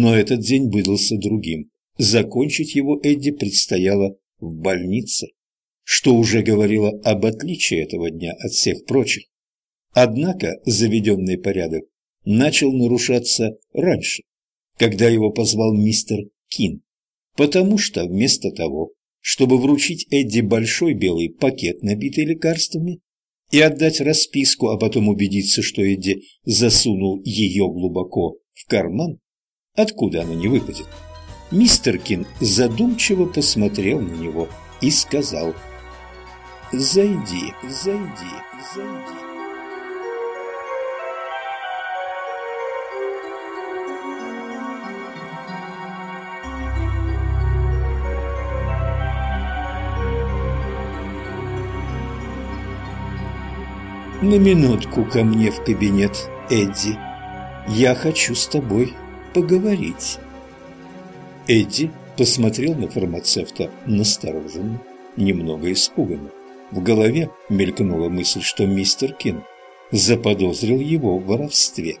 но этот день выдался другим. Закончить его Эдди предстояло в больнице, что уже говорило об отличии этого дня от всех прочих. Однако заведенный порядок начал нарушаться раньше, когда его позвал мистер Кин, потому что вместо того, чтобы вручить Эдди большой белый пакет, набитый лекарствами, и отдать расписку, а потом убедиться, что Эдди засунул ее глубоко в карман, откуда она не выпадет, мистер Кин задумчиво посмотрел на него и сказал «Зайди, зайди, зайди». на минутку ко мне в кабинет, Эдди. Я хочу с тобой поговорить». Эдди посмотрел на фармацевта настороженно, немного испуганно. В голове мелькнула мысль, что мистер Кин заподозрил его в воровстве.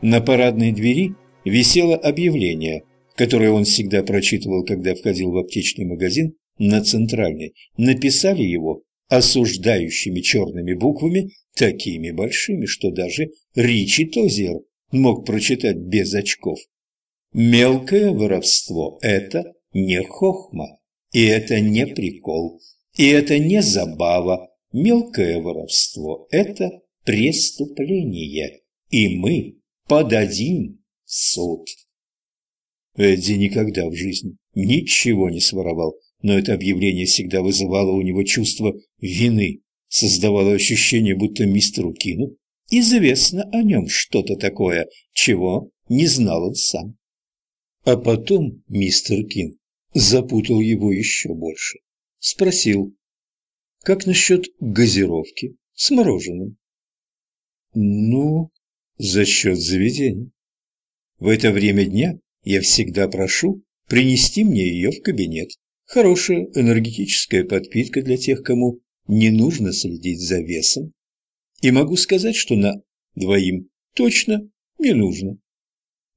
На парадной двери висело объявление, которое он всегда прочитывал, когда входил в аптечный магазин на центральной. Написали его осуждающими черными буквами такими большими, что даже Ричи Тозер мог прочитать без очков. Мелкое воровство – это не хохма, и это не прикол, и это не забава. Мелкое воровство – это преступление, и мы подадим в суд. Эдди никогда в жизни ничего не своровал, но это объявление всегда вызывало у него чувство вины создавало ощущение, будто мистеру Кину известно о нем что-то такое, чего не знал он сам. А потом мистер Кин запутал его еще больше. Спросил, как насчет газировки с мороженым? Ну, за счет заведения. В это время дня я всегда прошу принести мне ее в кабинет. Хорошая энергетическая подпитка для тех, кому не нужно следить за весом. И могу сказать, что на двоим точно не нужно.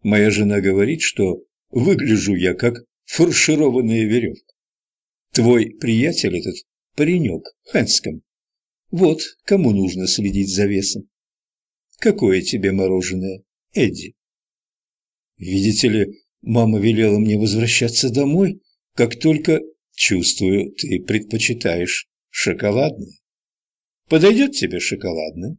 Моя жена говорит, что выгляжу я как фаршированная веревка. Твой приятель этот паренек, Хэнском. Вот кому нужно следить за весом. Какое тебе мороженое, Эдди? Видите ли, мама велела мне возвращаться домой, как только, чувствую, ты предпочитаешь шоколадное. Подойдет тебе шоколадное?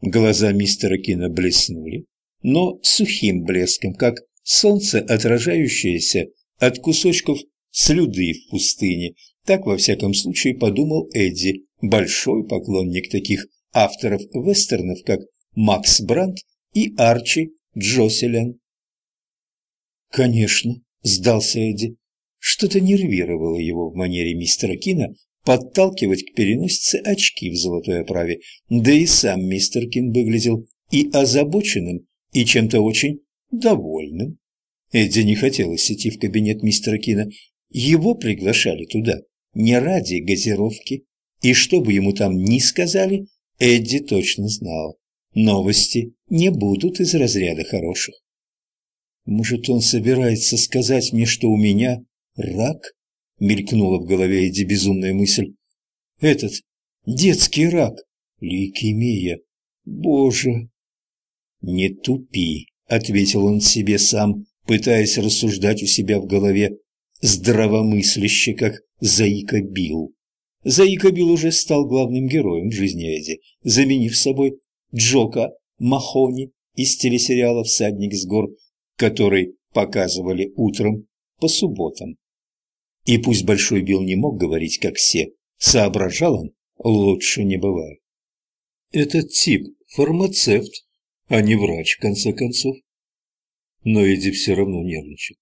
Глаза мистера Кина блеснули, но сухим блеском, как солнце, отражающееся от кусочков слюды в пустыне. Так, во всяком случае, подумал Эдди, большой поклонник таких авторов вестернов, как Макс Брандт и Арчи Джоселен. «Конечно», — сдался Эдди. Что-то нервировало его в манере мистера Кина, подталкивать к переносице очки в золотой оправе, да и сам мистер Кин выглядел и озабоченным, и чем-то очень довольным. Эдди не хотелось идти в кабинет мистера Кина. Его приглашали туда не ради газировки, и что бы ему там ни сказали, Эдди точно знал. Новости не будут из разряда хороших. Может, он собирается сказать мне, что у меня рак? Мелькнула в голове Эдди безумная мысль. Этот детский рак, лейкемия, боже! Не тупи, ответил он себе сам, пытаясь рассуждать у себя в голове, здравомысляще, как Заика Билл. Заика Билл уже стал главным героем в жизни Эдди, заменив собой Джока Махони из телесериала «Всадник с гор», который показывали утром по субботам. И пусть Большой Билл не мог говорить, как все, соображал он, лучше не бывает. Этот тип фармацевт, а не врач, в конце концов. Но Эдди все равно нервничал.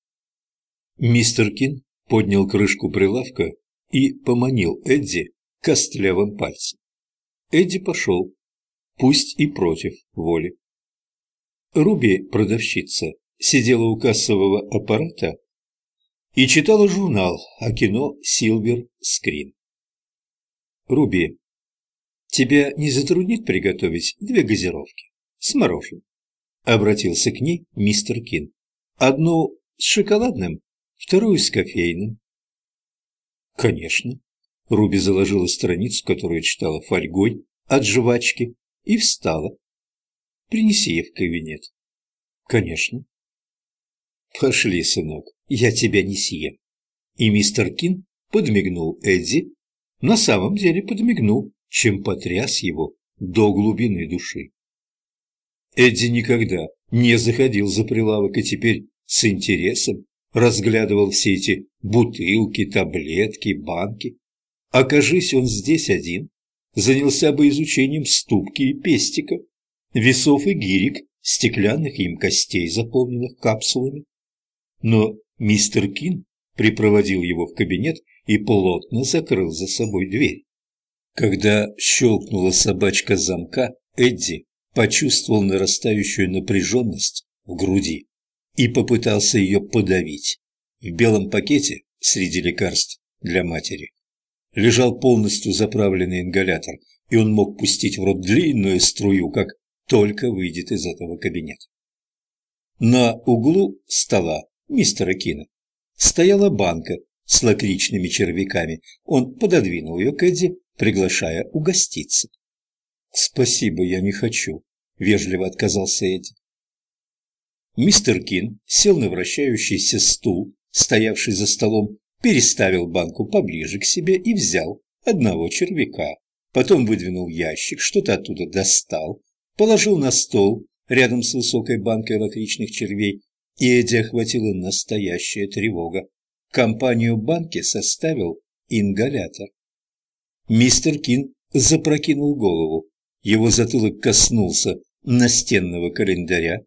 Мистер Кин поднял крышку прилавка и поманил Эдди костлявым пальцем. Эдди пошел, пусть и против воли. Руби, продавщица, сидела у кассового аппарата и читала журнал о кино «Силвер Скрин». «Руби, тебя не затруднит приготовить две газировки с мороженым?» Обратился к ней мистер Кин. Одну с шоколадным, вторую с кофейным. Конечно. Руби заложила страницу, которую читала фольгой от жвачки, и встала. Принеси ей в кабинет. Конечно. Пошли, сынок, я тебя не съем. И мистер Кин подмигнул Эдди, на самом деле подмигнул, чем потряс его до глубины души. Эдди никогда не заходил за прилавок и теперь с интересом разглядывал все эти бутылки, таблетки, банки. Окажись он здесь один, занялся бы изучением ступки и пестика, весов и гирек, стеклянных им костей, заполненных капсулами. Но мистер Кин припроводил его в кабинет и плотно закрыл за собой дверь. Когда щелкнула собачка замка, Эдди почувствовал нарастающую напряженность в груди и попытался ее подавить. В белом пакете среди лекарств для матери лежал полностью заправленный ингалятор, и он мог пустить в рот длинную струю, как только выйдет из этого кабинета. На углу стола мистера Кина стояла банка с лакричными червяками. Он пододвинул ее к Эдди, приглашая угоститься. «Спасибо, я не хочу», — вежливо отказался Эдди. Мистер Кин сел на вращающийся стул, стоявший за столом, переставил банку поближе к себе и взял одного червяка. Потом выдвинул ящик, что-то оттуда достал, положил на стол рядом с высокой банкой лакричных червей, Эдди охватила настоящая тревога. Компанию банки составил ингалятор. Мистер Кин запрокинул голову. Его затылок коснулся настенного календаря.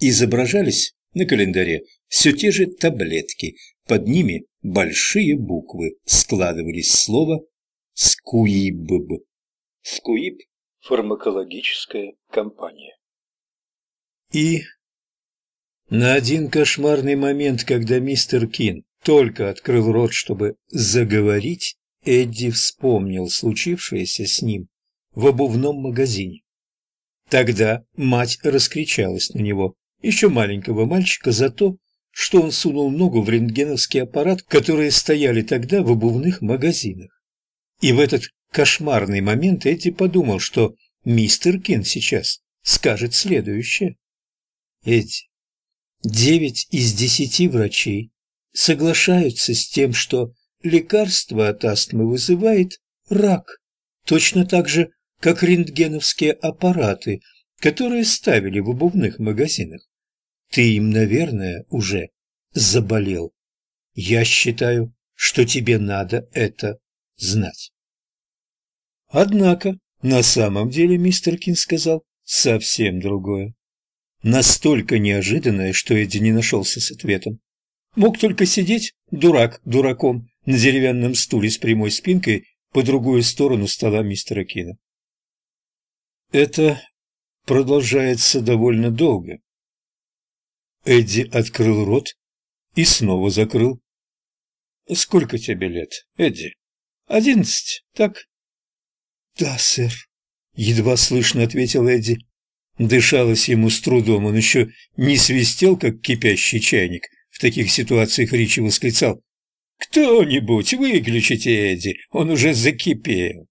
Изображались на календаре все те же таблетки. Под ними большие буквы складывались слово «Скуибб». Скуиб – фармакологическая компания. И на один кошмарный момент, когда мистер Кин только открыл рот, чтобы заговорить, Эдди вспомнил случившееся с ним в обувном магазине. Тогда мать раскричалась на него, еще маленького мальчика, за то, что он сунул ногу в рентгеновский аппарат, которые стояли тогда в обувных магазинах. И в этот кошмарный момент Эдди подумал, что мистер Кин сейчас скажет следующее. Эдди, Девять из десяти врачей соглашаются с тем, что лекарство от астмы вызывает рак, точно так же, как рентгеновские аппараты, которые ставили в обувных магазинах. Ты им, наверное, уже заболел. Я считаю, что тебе надо это знать. Однако, на самом деле, мистер Кин сказал совсем другое настолько неожиданное, что Эдди не нашелся с ответом. Мог только сидеть, дурак дураком, на деревянном стуле с прямой спинкой по другую сторону стола мистера Кина. Это продолжается довольно долго. Эдди открыл рот и снова закрыл. «Сколько тебе лет, Эдди? Одиннадцать, так?» «Да, сэр», — едва слышно ответил Эдди. Дышалось ему с трудом, он еще не свистел, как кипящий чайник. В таких ситуациях Ричи восклицал «Кто-нибудь, выключите Эдди, он уже закипел».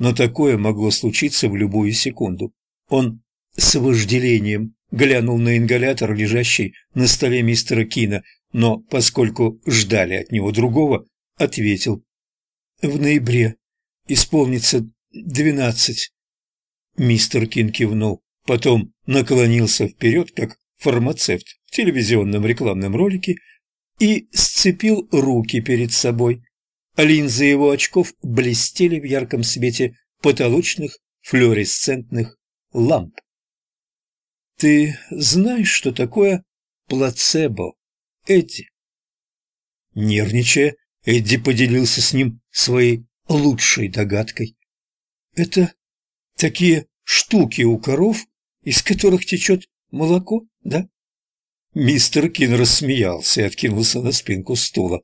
Но такое могло случиться в любую секунду. Он с вожделением глянул на ингалятор, лежащий на столе мистера Кина, но, поскольку ждали от него другого, ответил «В ноябре исполнится двенадцать». Мистер Кин кивнул потом наклонился вперед, как фармацевт в телевизионном рекламном ролике, и сцепил руки перед собой. Линзы его очков блестели в ярком свете потолочных флуоресцентных ламп. «Ты знаешь, что такое плацебо, Эдди?» Нервничая, Эдди поделился с ним своей лучшей догадкой. «Это такие штуки у коров, из которых течет молоко, да?» Мистер Кин рассмеялся и откинулся на спинку стула.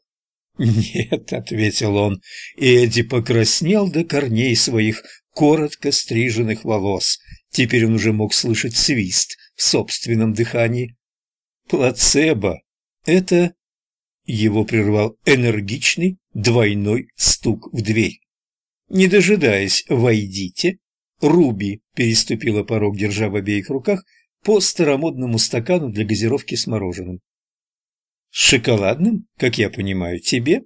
«Нет», — ответил он, и Эдди покраснел до корней своих коротко стриженных волос. Теперь он уже мог слышать свист в собственном дыхании. Плацебо – это... Его прервал энергичный двойной стук в дверь. Не дожидаясь «войдите», Руби переступила порог, держа в обеих руках по старомодному стакану для газировки с мороженым. «С шоколадным, как я понимаю, тебе?»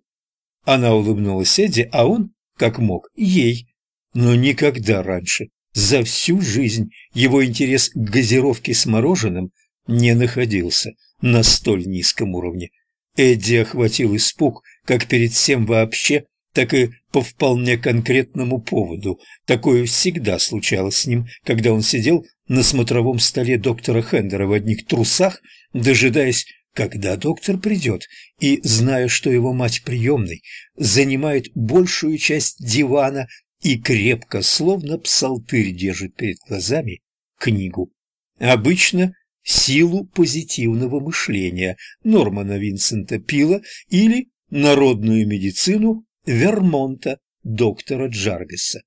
Она улыбнулась Эдди, а он, как мог, ей. Но никогда раньше, за всю жизнь, его интерес к газировке с мороженым не находился на столь низком уровне. Эдди охватил испуг, как перед всем вообще, так и по вполне конкретному поводу. Такое всегда случалось с ним, когда он сидел на смотровом столе доктора Хендера в одних трусах, дожидаясь, когда доктор придет, и, зная, что его мать приемной, занимает большую часть дивана и крепко, словно псалтырь, держит перед глазами книгу. Обычно силу позитивного мышления Нормана Винсента Пила или народную медицину Вермонта доктора Джарвиса.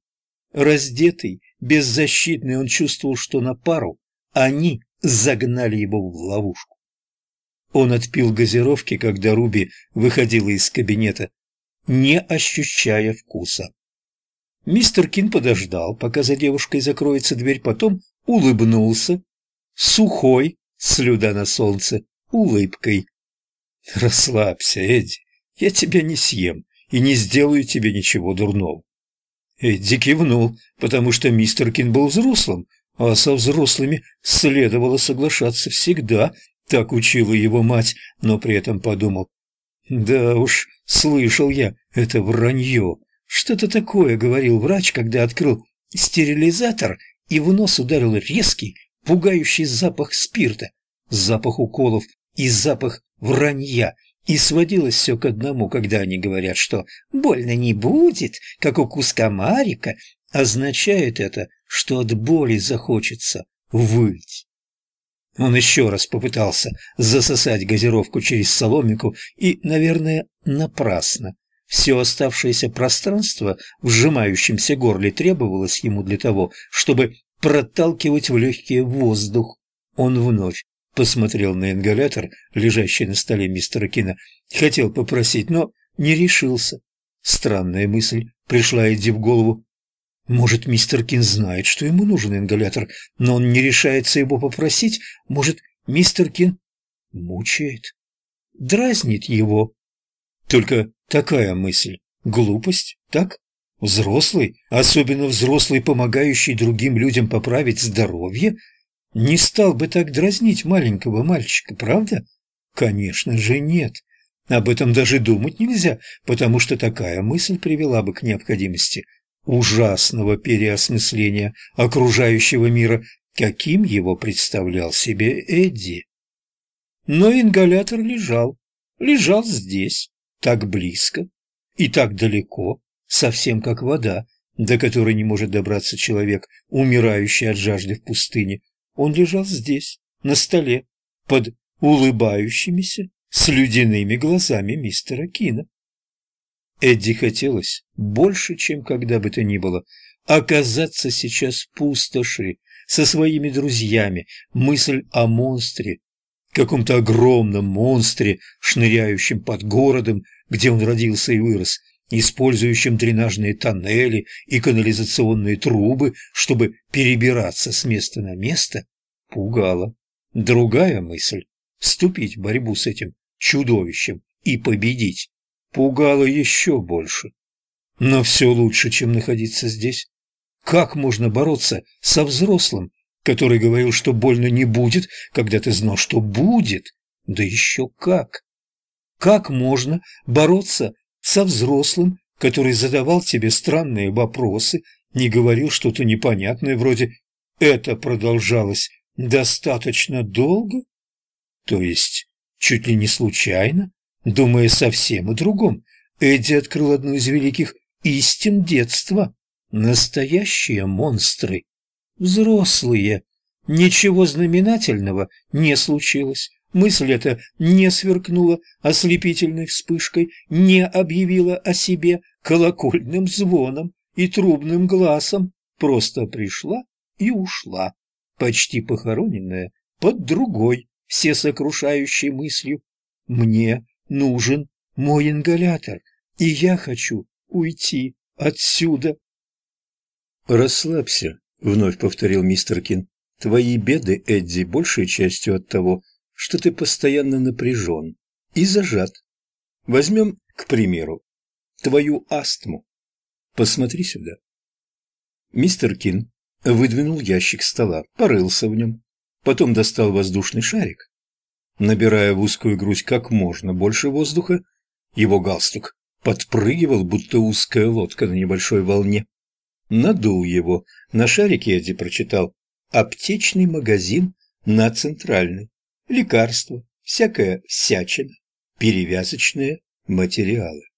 Раздетый, беззащитный, он чувствовал, что на пару они загнали его в ловушку. Он отпил газировки, когда Руби выходила из кабинета, не ощущая вкуса. Мистер Кин подождал, пока за девушкой закроется дверь, потом улыбнулся сухой, слюда на солнце, улыбкой. «Расслабься, Эдди, я тебя не съем и не сделаю тебе ничего дурного». Эдди кивнул, потому что мистер Кин был взрослым, а со взрослыми следовало соглашаться всегда, так учила его мать, но при этом подумал, «Да уж, слышал я, это вранье. Что-то такое говорил врач, когда открыл стерилизатор и в нос ударил резкий, пугающий запах спирта, запах уколов и запах вранья. И сводилось все к одному, когда они говорят, что «больно не будет, как у куска марика», означает это, что от боли захочется выть. Он еще раз попытался засосать газировку через соломинку и, наверное, напрасно. Все оставшееся пространство в сжимающемся горле требовалось ему для того, чтобы проталкивать в легкий воздух. Он вновь посмотрел на ингалятор, лежащий на столе мистера Кина, хотел попросить, но не решился. Странная мысль пришла Эдди в голову. Может, мистер Кин знает, что ему нужен ингалятор, но он не решается его попросить? Может, мистер Кин мучает, дразнит его? Только такая мысль. Глупость, так? Взрослый, особенно взрослый, помогающий другим людям поправить здоровье, не стал бы так дразнить маленького мальчика, правда? Конечно же нет. Об этом даже думать нельзя, потому что такая мысль привела бы к необходимости ужасного переосмысления окружающего мира, каким его представлял себе Эдди. Но ингалятор лежал, лежал здесь, так близко и так далеко, совсем как вода, до которой не может добраться человек, умирающий от жажды в пустыне. Он лежал здесь, на столе, под улыбающимися, слюдяными глазами мистера Кина. Эдди хотелось больше, чем когда бы то ни было, оказаться сейчас в пустоши со своими друзьями. Мысль о монстре, каком-то огромном монстре, шныряющем под городом, где он родился и вырос, использующим дренажные тоннели и канализационные трубы, чтобы перебираться с места на место, пугала. Другая мысль – вступить в борьбу с этим чудовищем и победить – пугала еще больше. Но все лучше, чем находиться здесь. Как можно бороться со взрослым, который говорил, что больно не будет, когда ты знал, что будет? Да еще как! Как можно бороться со взрослым, который задавал тебе странные вопросы, не говорил что-то непонятное, вроде «это продолжалось достаточно долго?» То есть, чуть ли не случайно, думая совсем о другом, Эдди открыл одну из великих истин детства. Настоящие монстры. Взрослые. Ничего знаменательного не случилось. Мысль эта не сверкнула ослепительной вспышкой, не объявила о себе колокольным звоном и трубным глазом, просто пришла и ушла, почти похороненная под другой всесокрушающей мыслью. «Мне нужен мой ингалятор, и я хочу уйти отсюда». «Расслабься», — вновь повторил мистер Кин. «Твои беды, Эдди, большей частью от того, что ты постоянно напряжен и зажат. Возьмем, к примеру, твою астму. Посмотри сюда». Мистер Кин выдвинул ящик стола, порылся в нем, потом достал воздушный шарик. Набирая в узкую грудь как можно больше воздуха, его галстук подпрыгивал, будто узкая лодка на небольшой волне. Надул его. На шарике Эдди прочитал «Аптечный магазин на центральной. Лекарства, всякая всячина, перевязочные материалы».